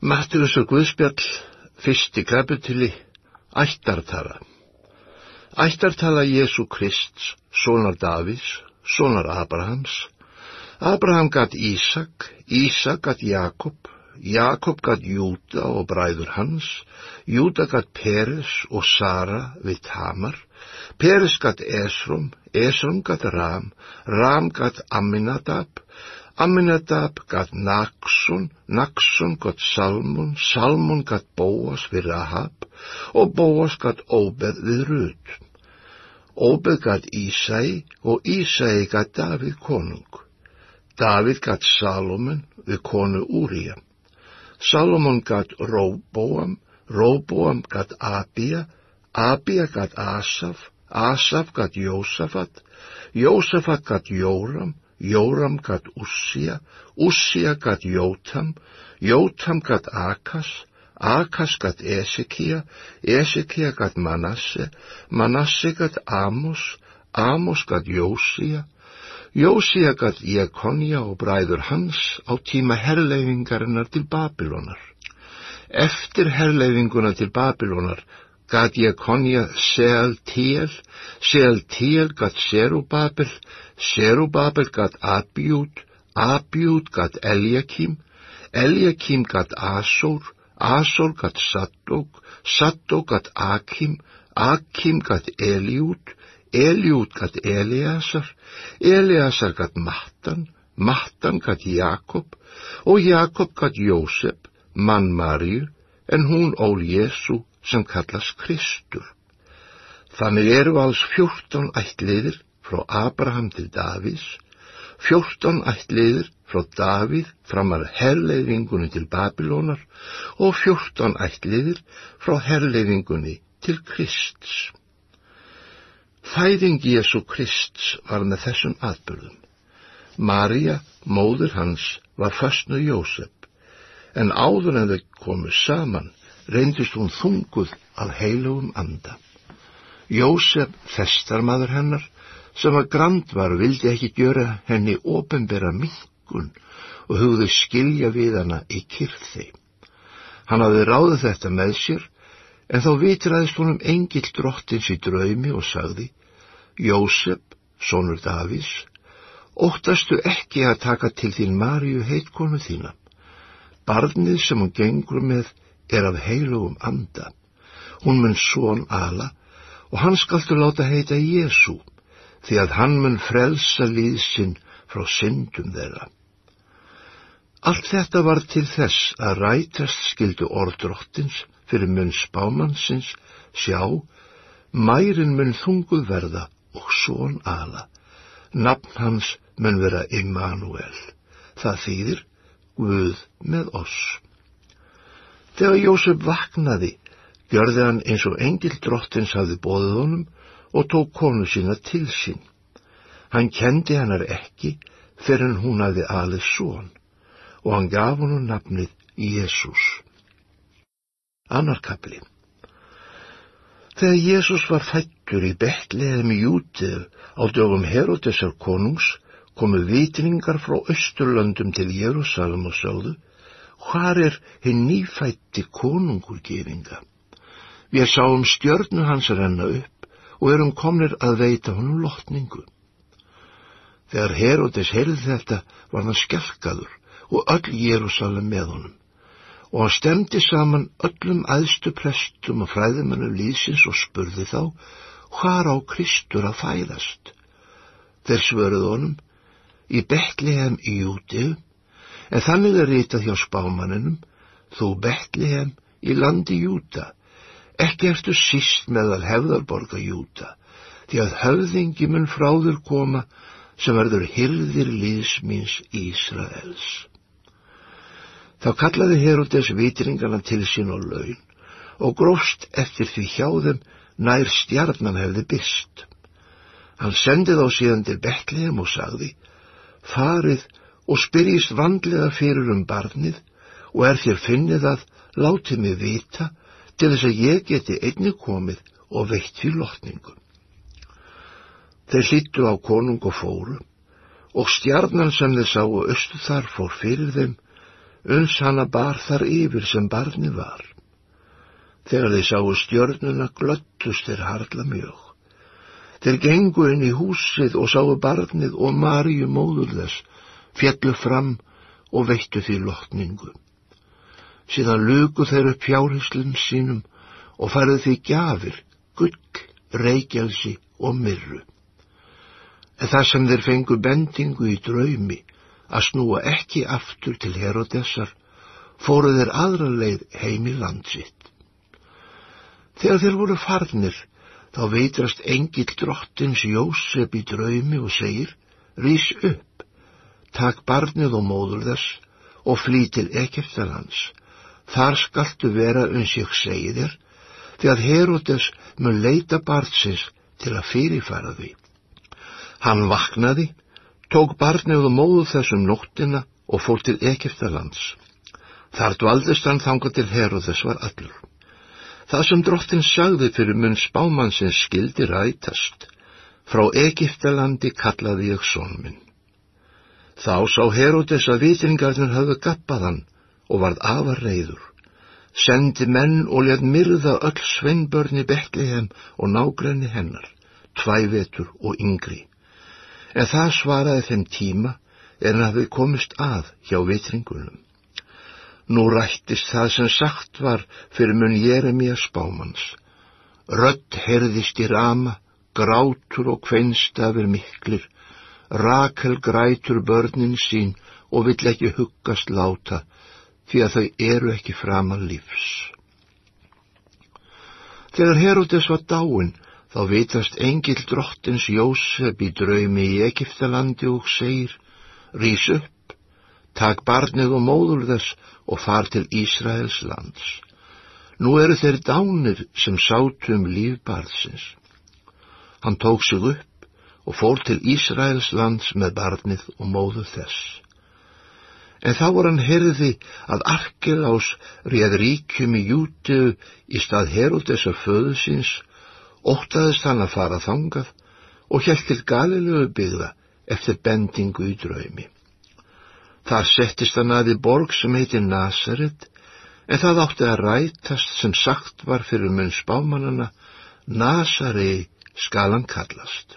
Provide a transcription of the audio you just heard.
Mattius og Guðspjall, fyrsti kapituli, ættartala. Ættartala Jésu Krist, sonar Davís, sonar Abrahams. Abraham gatt Ísak, Ísak gatt Jakob, Jakob gatt Júta og bræður hans, Júta gatt Peres og Sara við Tamar, Peres gatt Esrom, Esrom gatt Ram, Ram gatt Aminadab, Aminadab gatt Naxon, Naxon gatt Salmon, Salmon gatt Bóas við Rahab og Bóas gatt Óbeð við Rut. Óbeð gatt Ísæi og Ísæi gatt Davíð konung. Davíð gatt Salomon við konu Úrija. Salomon gatt Róbóam, Róbóam gatt Abia, Abia gatt Asaf, Asaf gatt Jósafat, Jósafat gatt Jóram, Jóram gatt Ussia, Ussia gatt Jótam, Jótam gatt Akas, Akas gatt Esekia, Esekia gatt Manasse, Manasse gatt Amos, Amos gatt Jósia, Jósia gatt Jekonja og bræður hans á tíma herleifingarinnar til Babylonar. Eftir herleifinguna til Babylonar gatt Jekonja Seel Tiel, Seel Tiel gatt Serubabel, Serubabel gatt Abjút, Abjút gatt Eliakim, Eliakim gatt Asur, Asur gatt Saddók, Saddók gatt Akim, Akim gatt Eliút, Eliút gatt Eliasar, Eliasar gatt Mattan, Mattan gatt Jakob og Jakob gatt Jósef, mann Marju, en hún ól Jésu sem kallast Kristur. Þannig eru alls fjórtán ættliðir frá Abraham til Davís, fjórtán ættliðir frá Davíð framar herleifingunni til Babilónar og fjórtán ættliðir frá herleifingunni til Krists. Fæðing Jésu Krists var með þessum atbyrðum. Marja, móður hans, var fastnu Jósef, en áður en þau komu saman reyndist hún þunguð af heilugum anda. Jósef, festarmadur hennar, sem að grand var, vildi ekki gjöra henni ofinbera minkun og hugði skilja við hana í kyrþi. Hann hafði ráðið þetta með sér, en þá vitraðist honum engil drottins í draumi og sagði, Jósef, sonur Davís, óttastu ekki að taka til þín Maríu heitkonu þína. Barnið sem hún gengur með er af heilugum anda. Hún mun svon ala og hann skaltu láta heita Jésu, því að hann mun frelsa líðsinn frá syndum þeirra. Allt þetta var til þess að rætast skildu orðdrottins fyrir mun spámannsins, sjá, mærin mun þunguð verða og svon ala. Nafn hans mun vera Immanuel. Það þýðir Guð með oss. Þegar Jósef vaknaði, gjörði hann eins og engil drottins hafði bóðið honum og tók konu sína til sín. Hann kendi hennar ekki fyrir hún hafði alið són og hann gaf honum nafnið Jésús. Annarkabli Þegar Jésús var fættur í betleðum í Jútið á dögum Herodesar konungs komu vitningar frá Östurlöndum til Jérúsalem og sögðu hvar er hinn nýfætti konungur gefinga? Við sáum stjörnu hans renna upp og erum komnir að veita honum lotningu. Þegar Herodes heyrði þetta var hann skjálkaður og öll Jérúsalem með honum og hann stemdi saman öllum aðstu prestum og fræðumennum líðsins og spurði þá hvar á Kristur að fæðast. Þeir svöruð honum í Betlehem í Jútið en þannig er ritað hjá spámaninum þú Betlehem í landi Júta ekki ertu síst meðal hefðarborga Júta því að höfðingi mun fráður koma sem verður hyrðir líðsmins Ísraels. Þá kallaði Herodes vitringana til sín og laun og grófst eftir því hjá þeim nær stjarnan hefði byrst. Hann sendið á síðan til Betlehem og sagði, farið og spyrjist vandlega fyrir um barnið og er þér finnið að látið mig vita til þess að ég geti einni komið og veitt því lotningu. Þeir hlýttu á konung og fóru og stjarnan sem þeir sáu östu þar fór fyrir þeim uns hana bar þar yfir sem barni var. Þegar þeir sáu stjörnuna glöttust þeir harla mjög. Þeir gengu inn í húsið og sáu barnið og Maríu móður þess, fjallu fram og veittu því lotningu. Síðan luku þeir upp fjárhyslinn sínum og farið því gjafir, gull, reykjelsi og myrru. En það sem þeir fengu bendingu í draumi að snúa ekki aftur til Herodessar, fóru þeir aðra leið heim í landsitt. Þegar þeir voru farnir, þá veitrast engill drottins Jósef í draumi og segir, rýs upp, takk barnið og móður þess og flý til Egeftalands. Þar skaltu vera uns ég segi þér, því að Herodes mun leita barnsins til að fyrirfæra því. Hann vaknaði, tók barnið og móðu þessum nóttina og fór til Egeftalands. Þar dvaldist hann þanga til Herodes var allur. Það sem drottin sagði fyrir mun spámannsins skildi rætast. Frá Egiptalandi kallaði ég són minn. Þá sá Herodes að vitringarnir hafði gappað hann og varð afar reyður. Sendi menn og létt myrða öll sveinbörni Betlehem og nágrenni hennar, tvævetur og yngri. En það svaraði þeim tíma er hann hafði komist að hjá vitringunum. Nú rættist það sem sagt var fyrir mun Jeremia spámans. Rött herðist í rama, grátur og kveinstafir miklir, Rakel grætur börnin sín og vill ekki huggast láta, því að þau eru ekki framar lífs. Þegar Herodes var dáin, þá vitast engil drottins Jósef í draumi í Egiptalandi og segir, Rís upp, tak barnið og móður þess og far til Ísraels lands. Nú eru þeir dánir sem sátu um lífbarðsins. Hann tók sig upp og fór til Ísraels lands með barnið og móðu þess. En þá var hann herði að Arkelás réð ríkjum í Júteu í stað Herodesar föðu síns, óttaðist hann að fara þangað og hjælt til galilögu byggða eftir bendingu í draumi. Þar settist hann aði borg sem heitir Nazaret, en það átti að rætast sem sagt var fyrir munn spámanana, Nazarei skal hann kallast.